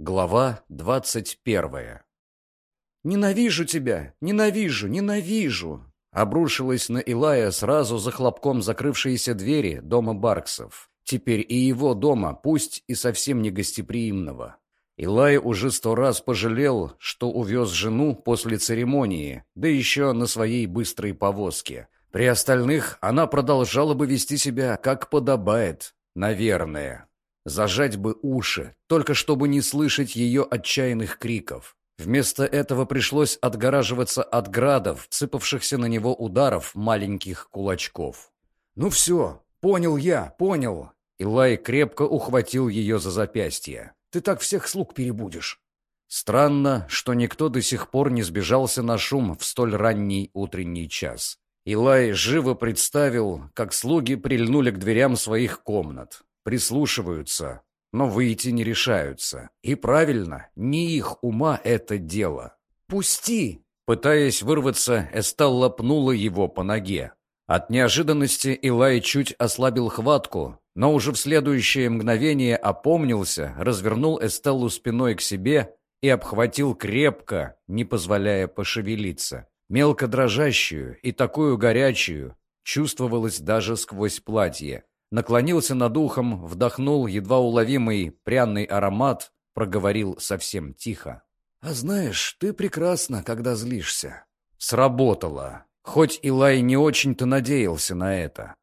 Глава двадцать первая «Ненавижу тебя! Ненавижу! Ненавижу!» Обрушилась на Илая сразу за хлопком закрывшиеся двери дома Барксов. Теперь и его дома, пусть и совсем не гостеприимного. Илай уже сто раз пожалел, что увез жену после церемонии, да еще на своей быстрой повозке. При остальных она продолжала бы вести себя, как подобает, наверное. Зажать бы уши, только чтобы не слышать ее отчаянных криков. Вместо этого пришлось отгораживаться от градов, сыпавшихся на него ударов маленьких кулачков. «Ну все, понял я, понял!» Илай крепко ухватил ее за запястье. «Ты так всех слуг перебудешь!» Странно, что никто до сих пор не сбежался на шум в столь ранний утренний час. Илай живо представил, как слуги прильнули к дверям своих комнат прислушиваются, но выйти не решаются. И правильно, не их ума это дело. «Пусти!» Пытаясь вырваться, Эстелла пнула его по ноге. От неожиданности Илай чуть ослабил хватку, но уже в следующее мгновение опомнился, развернул Эстеллу спиной к себе и обхватил крепко, не позволяя пошевелиться. Мелко дрожащую и такую горячую чувствовалось даже сквозь платье наклонился над ухом, вдохнул едва уловимый пряный аромат, проговорил совсем тихо. «А знаешь, ты прекрасна, когда злишься». Сработало, хоть Илай не очень-то надеялся на это.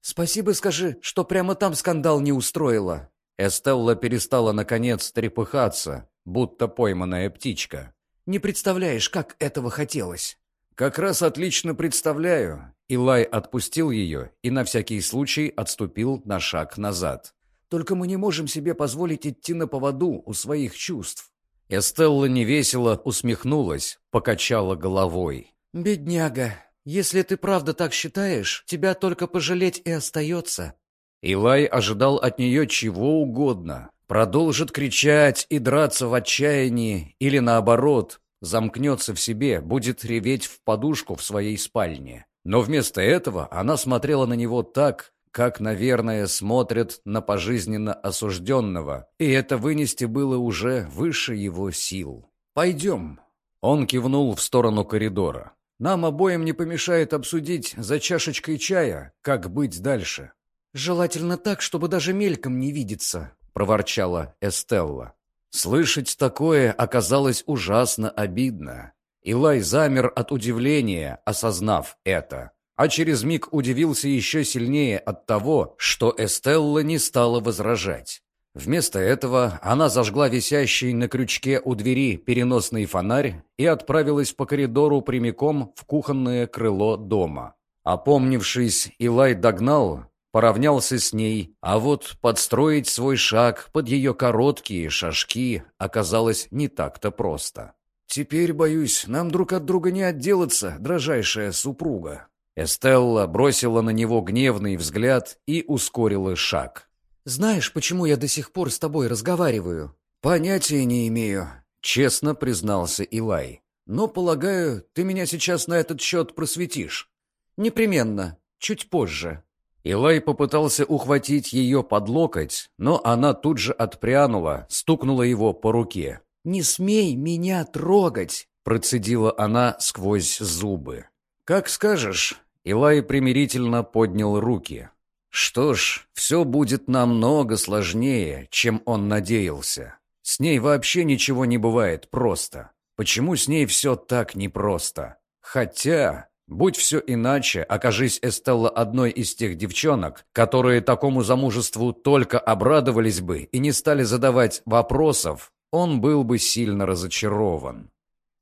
«Спасибо скажи, что прямо там скандал не устроила». Эстелла перестала, наконец, трепыхаться, будто пойманная птичка. «Не представляешь, как этого хотелось». «Как раз отлично представляю». Илай отпустил ее и на всякий случай отступил на шаг назад. «Только мы не можем себе позволить идти на поводу у своих чувств». Эстелла невесело усмехнулась, покачала головой. «Бедняга, если ты правда так считаешь, тебя только пожалеть и остается». Илай ожидал от нее чего угодно. Продолжит кричать и драться в отчаянии, или наоборот, замкнется в себе, будет реветь в подушку в своей спальне. Но вместо этого она смотрела на него так, как, наверное, смотрят на пожизненно осужденного, и это вынести было уже выше его сил. «Пойдем». Он кивнул в сторону коридора. «Нам обоим не помешает обсудить за чашечкой чая, как быть дальше». «Желательно так, чтобы даже мельком не видеться», — проворчала Эстелла. Слышать такое оказалось ужасно обидно. Илай замер от удивления, осознав это. А через миг удивился еще сильнее от того, что Эстелла не стала возражать. Вместо этого она зажгла висящий на крючке у двери переносный фонарь и отправилась по коридору прямиком в кухонное крыло дома. Опомнившись, Илай догнал, поравнялся с ней, а вот подстроить свой шаг под ее короткие шажки оказалось не так-то просто. «Теперь, боюсь, нам друг от друга не отделаться, дрожайшая супруга». Эстелла бросила на него гневный взгляд и ускорила шаг. «Знаешь, почему я до сих пор с тобой разговариваю?» «Понятия не имею», — честно признался Илай. «Но, полагаю, ты меня сейчас на этот счет просветишь». «Непременно. Чуть позже». Илай попытался ухватить ее под локоть, но она тут же отпрянула, стукнула его по руке. «Не смей меня трогать!» — процедила она сквозь зубы. «Как скажешь!» — Илай примирительно поднял руки. «Что ж, все будет намного сложнее, чем он надеялся. С ней вообще ничего не бывает просто. Почему с ней все так непросто? Хотя, Будь все иначе, окажись Эстелла одной из тех девчонок, которые такому замужеству только обрадовались бы и не стали задавать вопросов, он был бы сильно разочарован.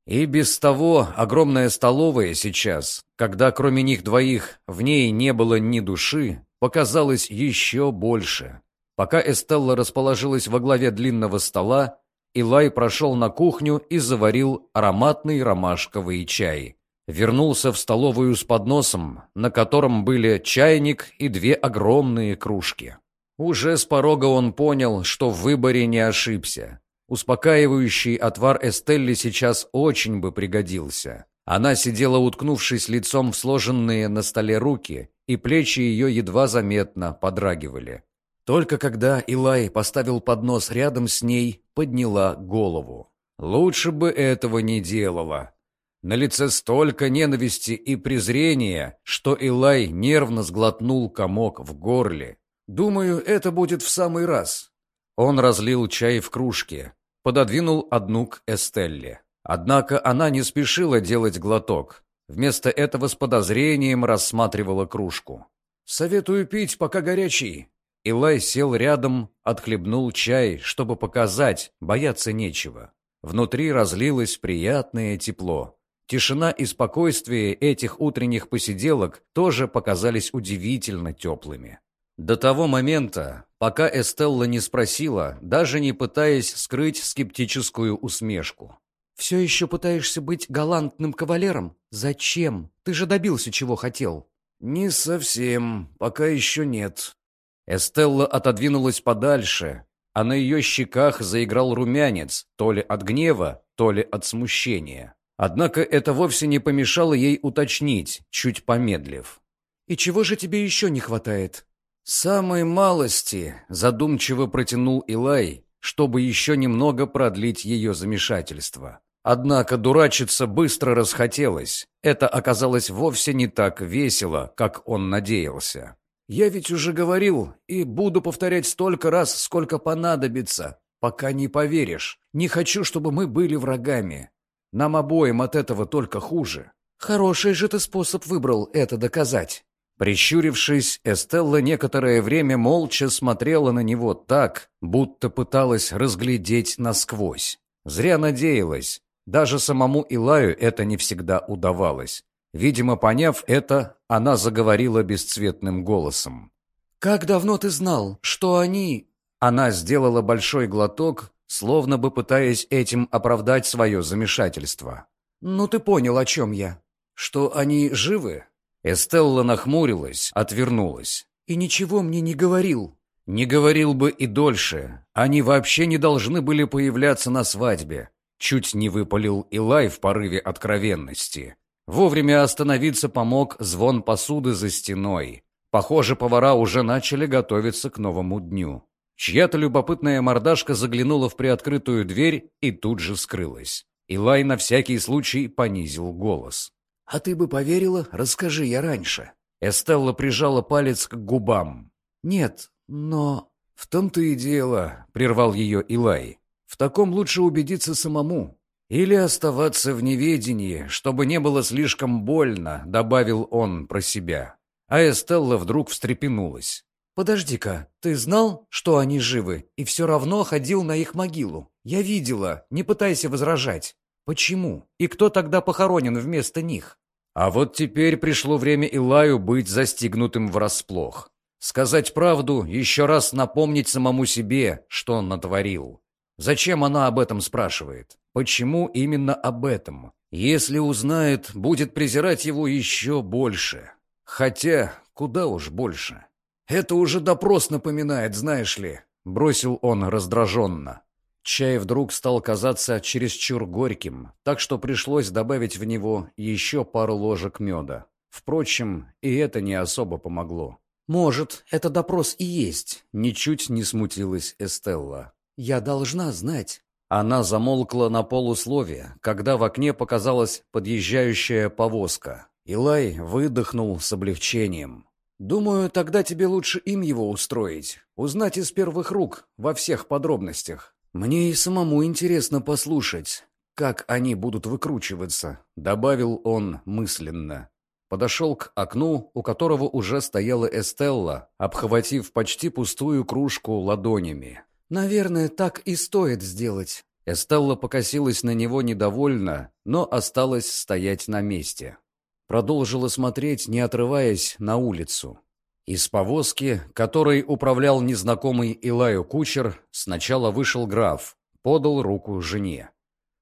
И без того огромная столовая сейчас, когда кроме них двоих в ней не было ни души, показалась еще больше. Пока Эстелла расположилась во главе длинного стола, Илай прошел на кухню и заварил ароматный ромашковый чай. Вернулся в столовую с подносом, на котором были чайник и две огромные кружки. Уже с порога он понял, что в выборе не ошибся. Успокаивающий отвар Эстелли сейчас очень бы пригодился. Она сидела, уткнувшись лицом в сложенные на столе руки, и плечи ее едва заметно подрагивали. Только когда Илай поставил поднос рядом с ней, подняла голову. Лучше бы этого не делала. На лице столько ненависти и презрения, что Илай нервно сглотнул комок в горле. «Думаю, это будет в самый раз». Он разлил чай в кружке, пододвинул одну к Эстелле. Однако она не спешила делать глоток. Вместо этого с подозрением рассматривала кружку. «Советую пить, пока горячий». Илай сел рядом, отхлебнул чай, чтобы показать, бояться нечего. Внутри разлилось приятное тепло. Тишина и спокойствие этих утренних посиделок тоже показались удивительно теплыми. До того момента, пока Эстелла не спросила, даже не пытаясь скрыть скептическую усмешку. «Все еще пытаешься быть галантным кавалером? Зачем? Ты же добился, чего хотел». «Не совсем. Пока еще нет». Эстелла отодвинулась подальше, а на ее щеках заиграл румянец, то ли от гнева, то ли от смущения. Однако это вовсе не помешало ей уточнить, чуть помедлив. «И чего же тебе еще не хватает?» «Самой малости», — задумчиво протянул Илай, чтобы еще немного продлить ее замешательство. Однако дурачиться быстро расхотелось. Это оказалось вовсе не так весело, как он надеялся. «Я ведь уже говорил и буду повторять столько раз, сколько понадобится, пока не поверишь. Не хочу, чтобы мы были врагами. Нам обоим от этого только хуже». «Хороший же ты способ выбрал это доказать». Прищурившись, Эстелла некоторое время молча смотрела на него так, будто пыталась разглядеть насквозь. Зря надеялась. Даже самому Илаю это не всегда удавалось. Видимо, поняв это, она заговорила бесцветным голосом. «Как давно ты знал, что они...» Она сделала большой глоток, словно бы пытаясь этим оправдать свое замешательство. «Ну ты понял, о чем я. Что они живы?» Эстелла нахмурилась, отвернулась. «И ничего мне не говорил». «Не говорил бы и дольше. Они вообще не должны были появляться на свадьбе». Чуть не выпалил Илай в порыве откровенности. Вовремя остановиться помог звон посуды за стеной. Похоже, повара уже начали готовиться к новому дню. Чья-то любопытная мордашка заглянула в приоткрытую дверь и тут же скрылась. Илай на всякий случай понизил голос. «А ты бы поверила? Расскажи я раньше». Эстелла прижала палец к губам. «Нет, но...» «В том-то и дело», — прервал ее Илай. «В таком лучше убедиться самому. Или оставаться в неведении, чтобы не было слишком больно», — добавил он про себя. А Эстелла вдруг встрепенулась. «Подожди-ка, ты знал, что они живы, и все равно ходил на их могилу? Я видела, не пытайся возражать. Почему? И кто тогда похоронен вместо них? А вот теперь пришло время Илаю быть застигнутым врасплох. Сказать правду, еще раз напомнить самому себе, что он натворил. Зачем она об этом спрашивает? Почему именно об этом? Если узнает, будет презирать его еще больше. Хотя, куда уж больше. Это уже допрос напоминает, знаешь ли, бросил он раздраженно. Чай вдруг стал казаться чересчур горьким, так что пришлось добавить в него еще пару ложек меда. Впрочем, и это не особо помогло. «Может, это допрос и есть», — ничуть не смутилась Эстелла. «Я должна знать». Она замолкла на полусловие, когда в окне показалась подъезжающая повозка. Илай выдохнул с облегчением. «Думаю, тогда тебе лучше им его устроить, узнать из первых рук, во всех подробностях. «Мне и самому интересно послушать, как они будут выкручиваться», — добавил он мысленно. Подошел к окну, у которого уже стояла Эстелла, обхватив почти пустую кружку ладонями. «Наверное, так и стоит сделать». Эстелла покосилась на него недовольно, но осталась стоять на месте. Продолжила смотреть, не отрываясь, на улицу. Из повозки, которой управлял незнакомый Илаю кучер, сначала вышел граф, подал руку жене.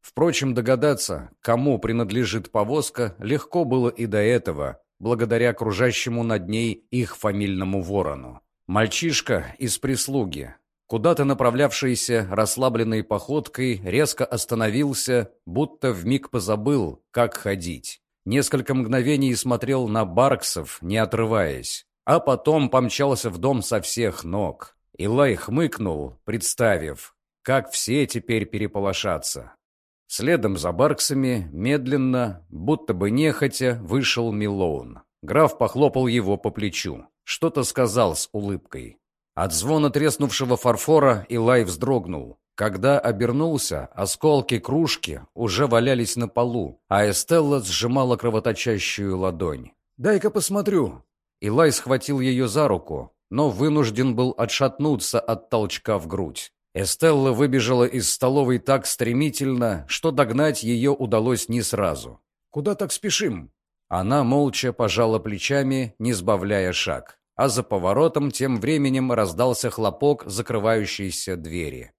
Впрочем, догадаться, кому принадлежит повозка, легко было и до этого, благодаря кружащему над ней их фамильному ворону. Мальчишка из прислуги, куда-то направлявшийся расслабленной походкой, резко остановился, будто вмиг позабыл, как ходить. Несколько мгновений смотрел на Барксов, не отрываясь а потом помчался в дом со всех ног. Илай хмыкнул, представив, как все теперь переполошатся. Следом за Барксами, медленно, будто бы нехотя, вышел Милоун. Граф похлопал его по плечу. Что-то сказал с улыбкой. От звона треснувшего фарфора Илай вздрогнул. Когда обернулся, осколки кружки уже валялись на полу, а Эстелла сжимала кровоточащую ладонь. «Дай-ка посмотрю». Илай схватил ее за руку, но вынужден был отшатнуться от толчка в грудь. Эстелла выбежала из столовой так стремительно, что догнать ее удалось не сразу. «Куда так спешим?» Она молча пожала плечами, не сбавляя шаг а за поворотом тем временем раздался хлопок закрывающейся двери.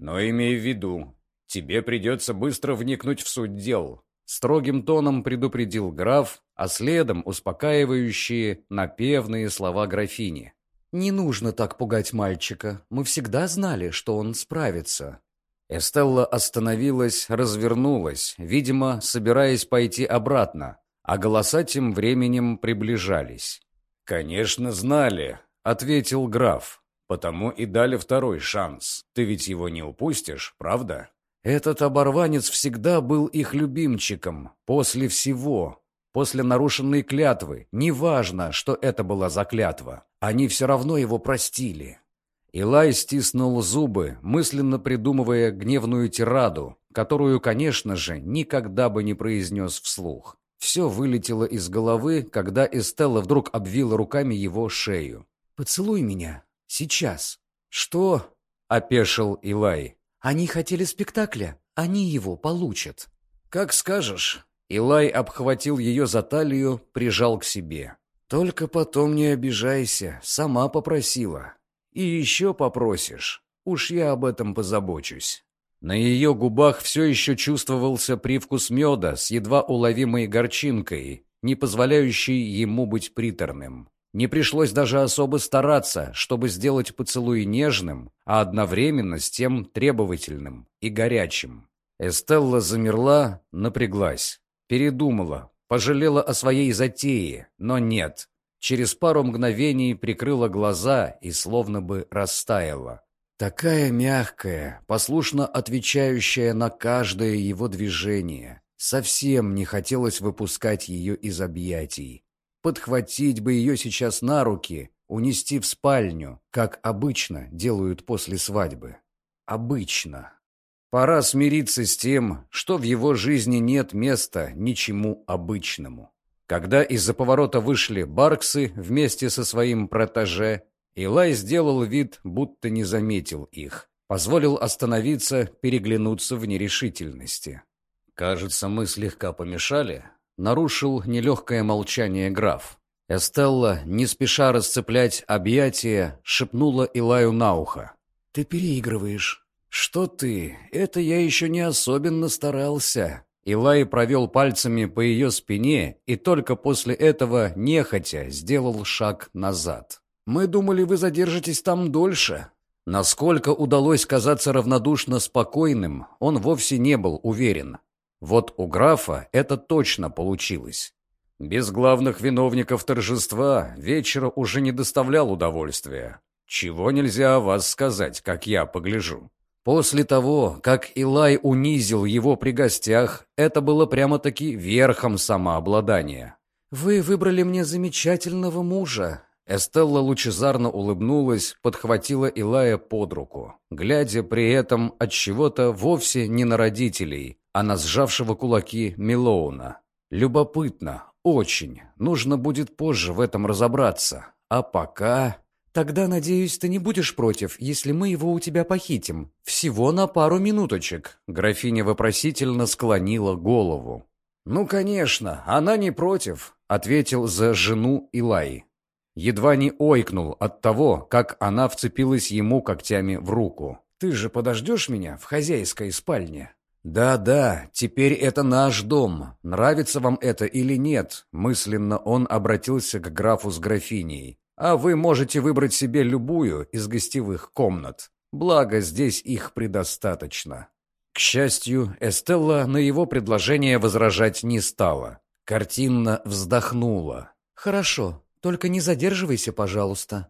«Но имей в виду, тебе придется быстро вникнуть в суть дел», строгим тоном предупредил граф, а следом успокаивающие, напевные слова графини. «Не нужно так пугать мальчика. Мы всегда знали, что он справится». Эстелла остановилась, развернулась, видимо, собираясь пойти обратно, а голоса тем временем приближались. «Конечно, знали», — ответил граф. «Потому и дали второй шанс. Ты ведь его не упустишь, правда?» Этот оборванец всегда был их любимчиком. После всего. После нарушенной клятвы. Неважно, что это была за клятва. Они все равно его простили. Илай стиснул зубы, мысленно придумывая гневную тираду, которую, конечно же, никогда бы не произнес вслух. Все вылетело из головы, когда Эстелла вдруг обвила руками его шею. «Поцелуй меня. Сейчас». «Что?» — опешил Илай. «Они хотели спектакля. Они его получат». «Как скажешь». Илай обхватил ее за талию, прижал к себе. «Только потом не обижайся, сама попросила. И еще попросишь. Уж я об этом позабочусь». На ее губах все еще чувствовался привкус меда с едва уловимой горчинкой, не позволяющий ему быть приторным. Не пришлось даже особо стараться, чтобы сделать поцелуй нежным, а одновременно с тем требовательным и горячим. Эстелла замерла, напряглась, передумала, пожалела о своей затее, но нет. Через пару мгновений прикрыла глаза и словно бы растаяла. Такая мягкая, послушно отвечающая на каждое его движение. Совсем не хотелось выпускать ее из объятий. Подхватить бы ее сейчас на руки, унести в спальню, как обычно делают после свадьбы. Обычно. Пора смириться с тем, что в его жизни нет места ничему обычному. Когда из-за поворота вышли Барксы вместе со своим протеже, Илай сделал вид, будто не заметил их. Позволил остановиться, переглянуться в нерешительности. «Кажется, мы слегка помешали», — нарушил нелегкое молчание граф. Эстелла, не спеша расцеплять объятия, шепнула Илаю на ухо. «Ты переигрываешь». «Что ты? Это я еще не особенно старался». Илай провел пальцами по ее спине и только после этого, нехотя, сделал шаг назад. Мы думали, вы задержитесь там дольше». Насколько удалось казаться равнодушно спокойным, он вовсе не был уверен. Вот у графа это точно получилось. Без главных виновников торжества вечера уже не доставлял удовольствия. Чего нельзя о вас сказать, как я погляжу. После того, как Илай унизил его при гостях, это было прямо-таки верхом самообладания. «Вы выбрали мне замечательного мужа», Эстелла лучезарно улыбнулась, подхватила Илая под руку, глядя при этом от чего-то вовсе не на родителей, а на сжавшего кулаки Милоуна. Любопытно, очень. Нужно будет позже в этом разобраться. А пока... Тогда, надеюсь, ты не будешь против, если мы его у тебя похитим. Всего на пару минуточек. Графиня вопросительно склонила голову. Ну, конечно, она не против, ответил за жену Илай едва не ойкнул от того, как она вцепилась ему когтями в руку. «Ты же подождешь меня в хозяйской спальне?» «Да-да, теперь это наш дом. Нравится вам это или нет?» Мысленно он обратился к графу с графиней. «А вы можете выбрать себе любую из гостевых комнат. Благо, здесь их предостаточно». К счастью, Эстелла на его предложение возражать не стала. Картинно вздохнула. «Хорошо, только не задерживайся, пожалуйста».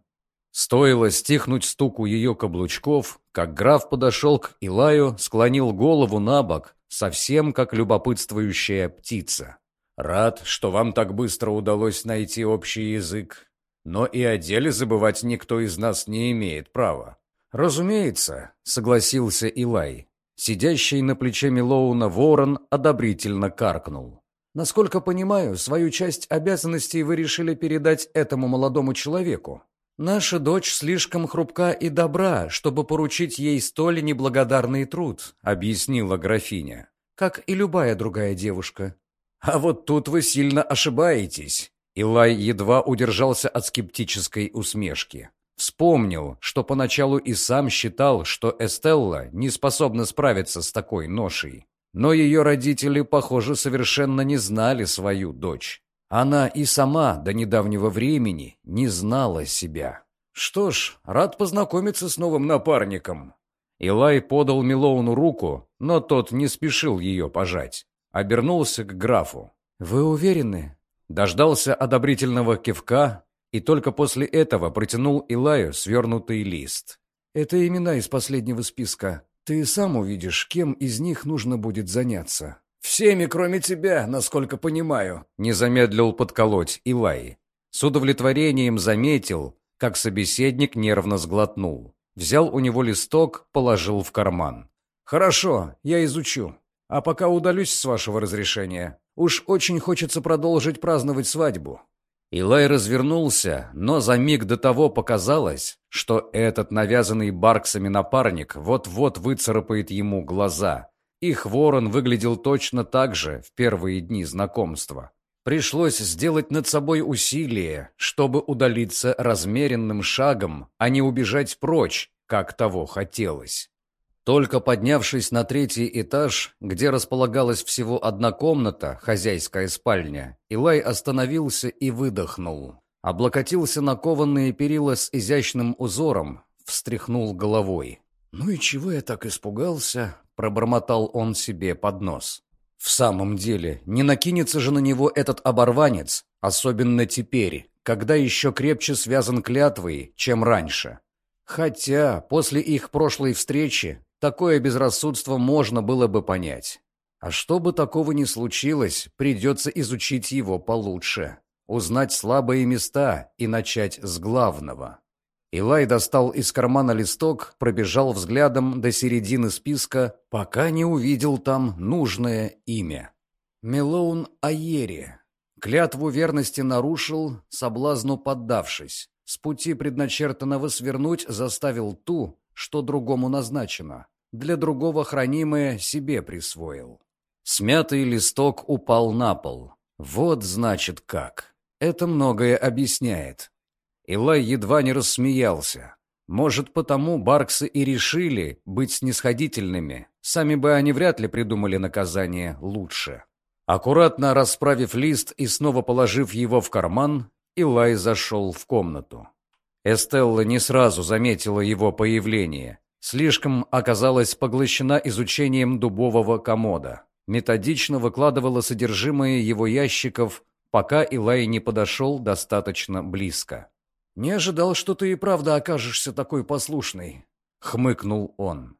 Стоило стихнуть стуку ее каблучков, как граф подошел к Илаю, склонил голову на бок, совсем как любопытствующая птица. «Рад, что вам так быстро удалось найти общий язык. Но и о деле забывать никто из нас не имеет права». «Разумеется», — согласился Илай. Сидящий на плече Милоуна ворон одобрительно каркнул. «Насколько понимаю, свою часть обязанностей вы решили передать этому молодому человеку. Наша дочь слишком хрупка и добра, чтобы поручить ей столь неблагодарный труд», — объяснила графиня. «Как и любая другая девушка». «А вот тут вы сильно ошибаетесь», Илай едва удержался от скептической усмешки. Вспомнил, что поначалу и сам считал, что Эстелла не способна справиться с такой ношей. Но ее родители, похоже, совершенно не знали свою дочь. Она и сама до недавнего времени не знала себя. «Что ж, рад познакомиться с новым напарником». Илай подал Милоуну руку, но тот не спешил ее пожать. Обернулся к графу. «Вы уверены?» Дождался одобрительного кивка, и только после этого протянул Илаю свернутый лист. «Это имена из последнего списка. Ты сам увидишь, кем из них нужно будет заняться». «Всеми, кроме тебя, насколько понимаю», — не замедлил подколоть Илай. С удовлетворением заметил, как собеседник нервно сглотнул. Взял у него листок, положил в карман. «Хорошо, я изучу. А пока удалюсь с вашего разрешения. Уж очень хочется продолжить праздновать свадьбу. Илай развернулся, но за миг до того показалось, что этот навязанный барксами напарник вот-вот выцарапает ему глаза. Их ворон выглядел точно так же в первые дни знакомства. Пришлось сделать над собой усилие, чтобы удалиться размеренным шагом, а не убежать прочь, как того хотелось. Только поднявшись на третий этаж, где располагалась всего одна комната, хозяйская спальня, Илай остановился и выдохнул. Облокотился на кованные перила с изящным узором, встряхнул головой. «Ну и чего я так испугался?» — пробормотал он себе под нос. «В самом деле, не накинется же на него этот оборванец, особенно теперь, когда еще крепче связан клятвой, чем раньше. Хотя после их прошлой встречи Такое безрассудство можно было бы понять. А чтобы такого не случилось, придется изучить его получше, узнать слабые места и начать с главного. Илай достал из кармана листок, пробежал взглядом до середины списка, пока не увидел там нужное имя. Мелоун Айери. Клятву верности нарушил, соблазну поддавшись. С пути предначертанного свернуть заставил ту, что другому назначено. Для другого хранимое себе присвоил. Смятый листок упал на пол. Вот значит как. Это многое объясняет. Илай едва не рассмеялся. Может, потому Барксы и решили быть снисходительными. Сами бы они вряд ли придумали наказание лучше. Аккуратно расправив лист и снова положив его в карман, Илай зашел в комнату. Эстелла не сразу заметила его появление. Слишком оказалась поглощена изучением дубового комода. Методично выкладывала содержимое его ящиков, пока Илай не подошел достаточно близко. «Не ожидал, что ты и правда окажешься такой послушной», — хмыкнул он.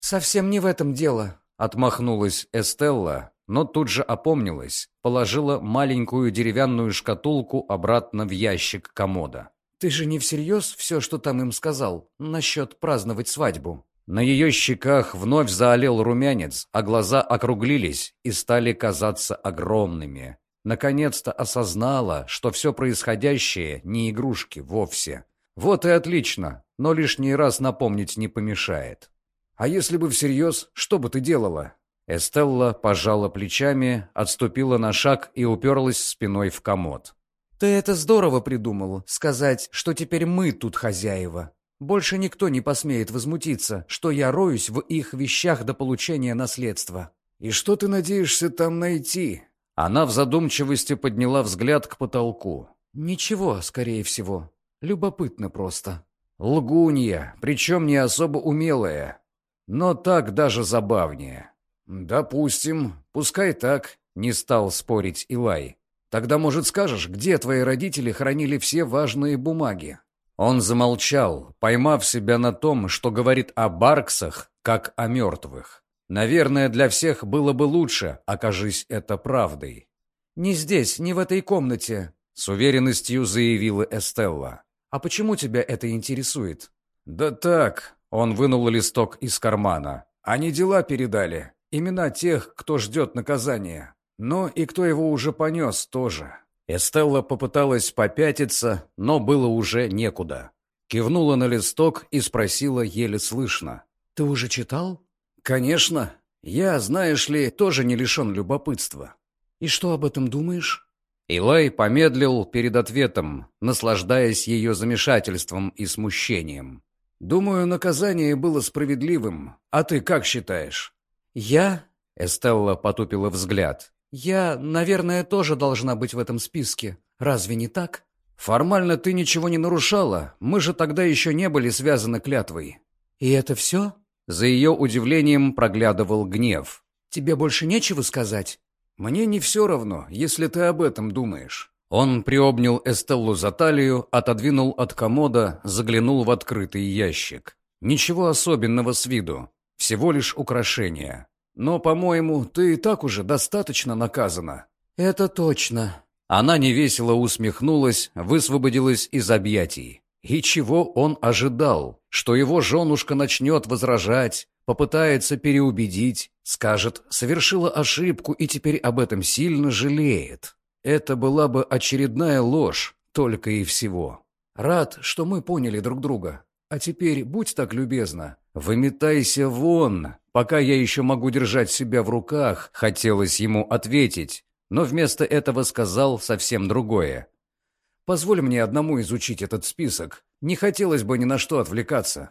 «Совсем не в этом дело», — отмахнулась Эстелла, но тут же опомнилась, положила маленькую деревянную шкатулку обратно в ящик комода. «Ты же не всерьез все, что там им сказал, насчет праздновать свадьбу?» На ее щеках вновь заолел румянец, а глаза округлились и стали казаться огромными. Наконец-то осознала, что все происходящее не игрушки вовсе. Вот и отлично, но лишний раз напомнить не помешает. «А если бы всерьез, что бы ты делала?» Эстелла пожала плечами, отступила на шаг и уперлась спиной в комод. «Ты это здорово придумал, сказать, что теперь мы тут хозяева. Больше никто не посмеет возмутиться, что я роюсь в их вещах до получения наследства». «И что ты надеешься там найти?» Она в задумчивости подняла взгляд к потолку. «Ничего, скорее всего. Любопытно просто». «Лгунья, причем не особо умелая. Но так даже забавнее». «Допустим, пускай так», — не стал спорить Илай. Тогда, может, скажешь, где твои родители хранили все важные бумаги?» Он замолчал, поймав себя на том, что говорит о Барксах, как о мертвых. Наверное, для всех было бы лучше, окажись это правдой. «Не здесь, не в этой комнате», — с уверенностью заявила Эстелла. «А почему тебя это интересует?» «Да так», — он вынул листок из кармана. «Они дела передали. Имена тех, кто ждет наказания. Но и кто его уже понес тоже». Эстелла попыталась попятиться, но было уже некуда. Кивнула на листок и спросила еле слышно. «Ты уже читал?» «Конечно. Я, знаешь ли, тоже не лишен любопытства». «И что об этом думаешь?» Илай помедлил перед ответом, наслаждаясь ее замешательством и смущением. «Думаю, наказание было справедливым. А ты как считаешь?» «Я?» — Эстелла потупила взгляд. «Я, наверное, тоже должна быть в этом списке. Разве не так?» «Формально ты ничего не нарушала. Мы же тогда еще не были связаны клятвой». «И это все?» За ее удивлением проглядывал гнев. «Тебе больше нечего сказать?» «Мне не все равно, если ты об этом думаешь». Он приобнял Эстеллу за талию, отодвинул от комода, заглянул в открытый ящик. Ничего особенного с виду, всего лишь украшение. Но, по-моему, ты и так уже достаточно наказана. Это точно. Она невесело усмехнулась, высвободилась из объятий. И чего он ожидал? Что его женушка начнет возражать, попытается переубедить, скажет, совершила ошибку и теперь об этом сильно жалеет. Это была бы очередная ложь, только и всего. Рад, что мы поняли друг друга. А теперь будь так любезна, выметайся вон, пока я еще могу держать себя в руках, хотелось ему ответить, но вместо этого сказал совсем другое. Позволь мне одному изучить этот список. Не хотелось бы ни на что отвлекаться».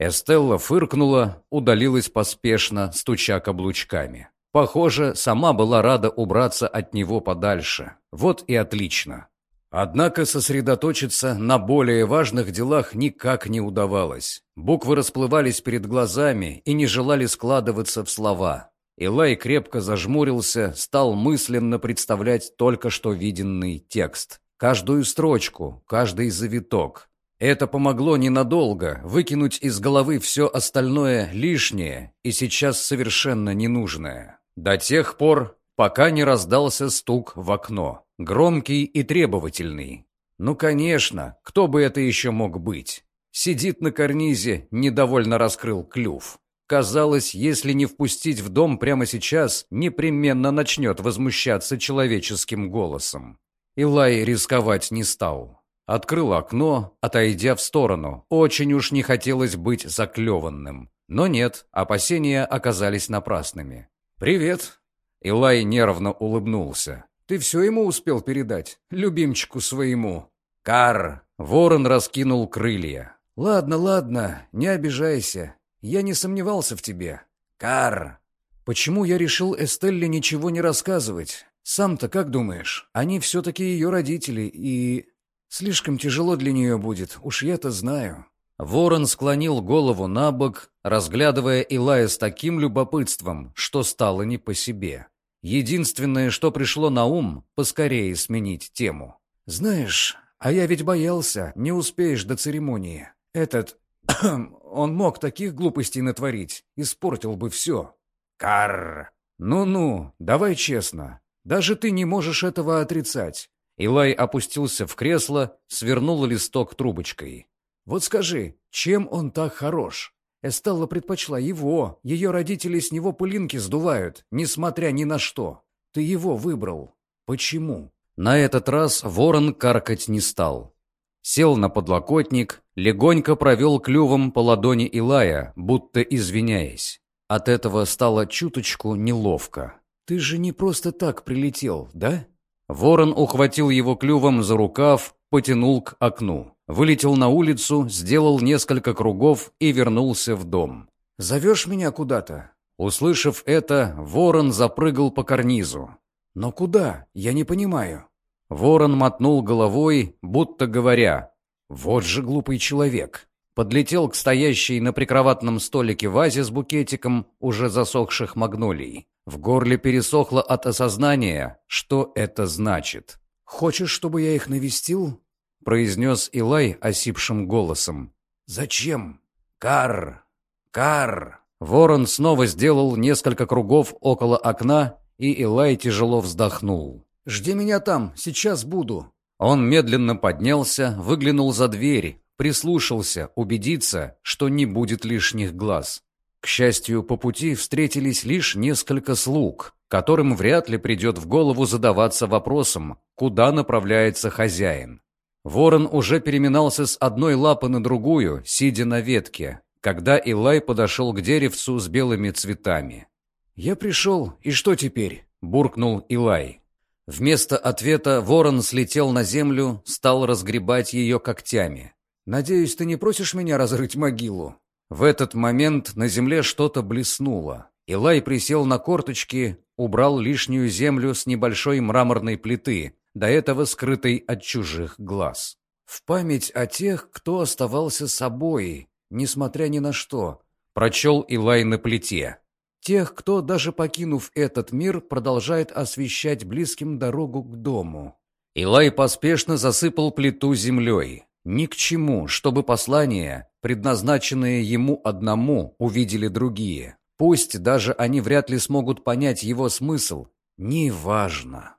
Эстелла фыркнула, удалилась поспешно, стуча каблучками. Похоже, сама была рада убраться от него подальше. Вот и отлично. Однако сосредоточиться на более важных делах никак не удавалось. Буквы расплывались перед глазами и не желали складываться в слова. Илай крепко зажмурился, стал мысленно представлять только что виденный текст. Каждую строчку, каждый завиток. Это помогло ненадолго выкинуть из головы все остальное лишнее и сейчас совершенно ненужное. До тех пор, пока не раздался стук в окно, громкий и требовательный. Ну, конечно, кто бы это еще мог быть? Сидит на карнизе, недовольно раскрыл клюв. Казалось, если не впустить в дом прямо сейчас, непременно начнет возмущаться человеческим голосом. Илай рисковать не стал. Открыл окно, отойдя в сторону. Очень уж не хотелось быть заклеванным. Но нет, опасения оказались напрасными. «Привет!» Илай нервно улыбнулся. «Ты все ему успел передать? Любимчику своему?» «Кар!» Ворон раскинул крылья. «Ладно, ладно, не обижайся. Я не сомневался в тебе». «Кар!» «Почему я решил Эстелле ничего не рассказывать? Сам-то как думаешь? Они все-таки ее родители, и... Слишком тяжело для нее будет, уж я-то знаю». Ворон склонил голову на бок, разглядывая Илая с таким любопытством, что стало не по себе. Единственное, что пришло на ум, поскорее сменить тему. «Знаешь, а я ведь боялся, не успеешь до церемонии. Этот... он мог таких глупостей натворить, испортил бы все». «Карр!» «Ну-ну, давай честно. Даже ты не можешь этого отрицать. Илай опустился в кресло, свернул листок трубочкой. Вот скажи, чем он так хорош? Эстелла предпочла его, ее родители с него пылинки сдувают, несмотря ни на что. Ты его выбрал. Почему? На этот раз ворон каркать не стал. Сел на подлокотник, легонько провел клювом по ладони Илая, будто извиняясь. От этого стало чуточку неловко. «Ты же не просто так прилетел, да?» Ворон ухватил его клювом за рукав, потянул к окну. Вылетел на улицу, сделал несколько кругов и вернулся в дом. «Зовешь меня куда-то?» Услышав это, ворон запрыгал по карнизу. «Но куда? Я не понимаю». Ворон мотнул головой, будто говоря, «Вот же глупый человек». Подлетел к стоящей на прикроватном столике вазе с букетиком уже засохших магнолий. В горле пересохло от осознания, что это значит. «Хочешь, чтобы я их навестил?» произнес Илай осипшим голосом. «Зачем? Кар! Кар!» Ворон снова сделал несколько кругов около окна, и Илай тяжело вздохнул. «Жди меня там, сейчас буду». Он медленно поднялся, выглянул за дверь, прислушался, убедиться, что не будет лишних глаз. К счастью, по пути встретились лишь несколько слуг, которым вряд ли придет в голову задаваться вопросом, куда направляется хозяин. Ворон уже переминался с одной лапы на другую, сидя на ветке, когда Илай подошел к деревцу с белыми цветами. «Я пришел, и что теперь?» – буркнул Илай. Вместо ответа ворон слетел на землю, стал разгребать ее когтями. «Надеюсь, ты не просишь меня разрыть могилу?» В этот момент на земле что-то блеснуло. Илай присел на корточки, убрал лишнюю землю с небольшой мраморной плиты, до этого скрытой от чужих глаз. «В память о тех, кто оставался собой, несмотря ни на что», — прочел Илай на плите. «Тех, кто, даже покинув этот мир, продолжает освещать близким дорогу к дому». Илай поспешно засыпал плиту землей. Ни к чему, чтобы послания, предназначенные ему одному, увидели другие. Пусть даже они вряд ли смогут понять его смысл. Неважно.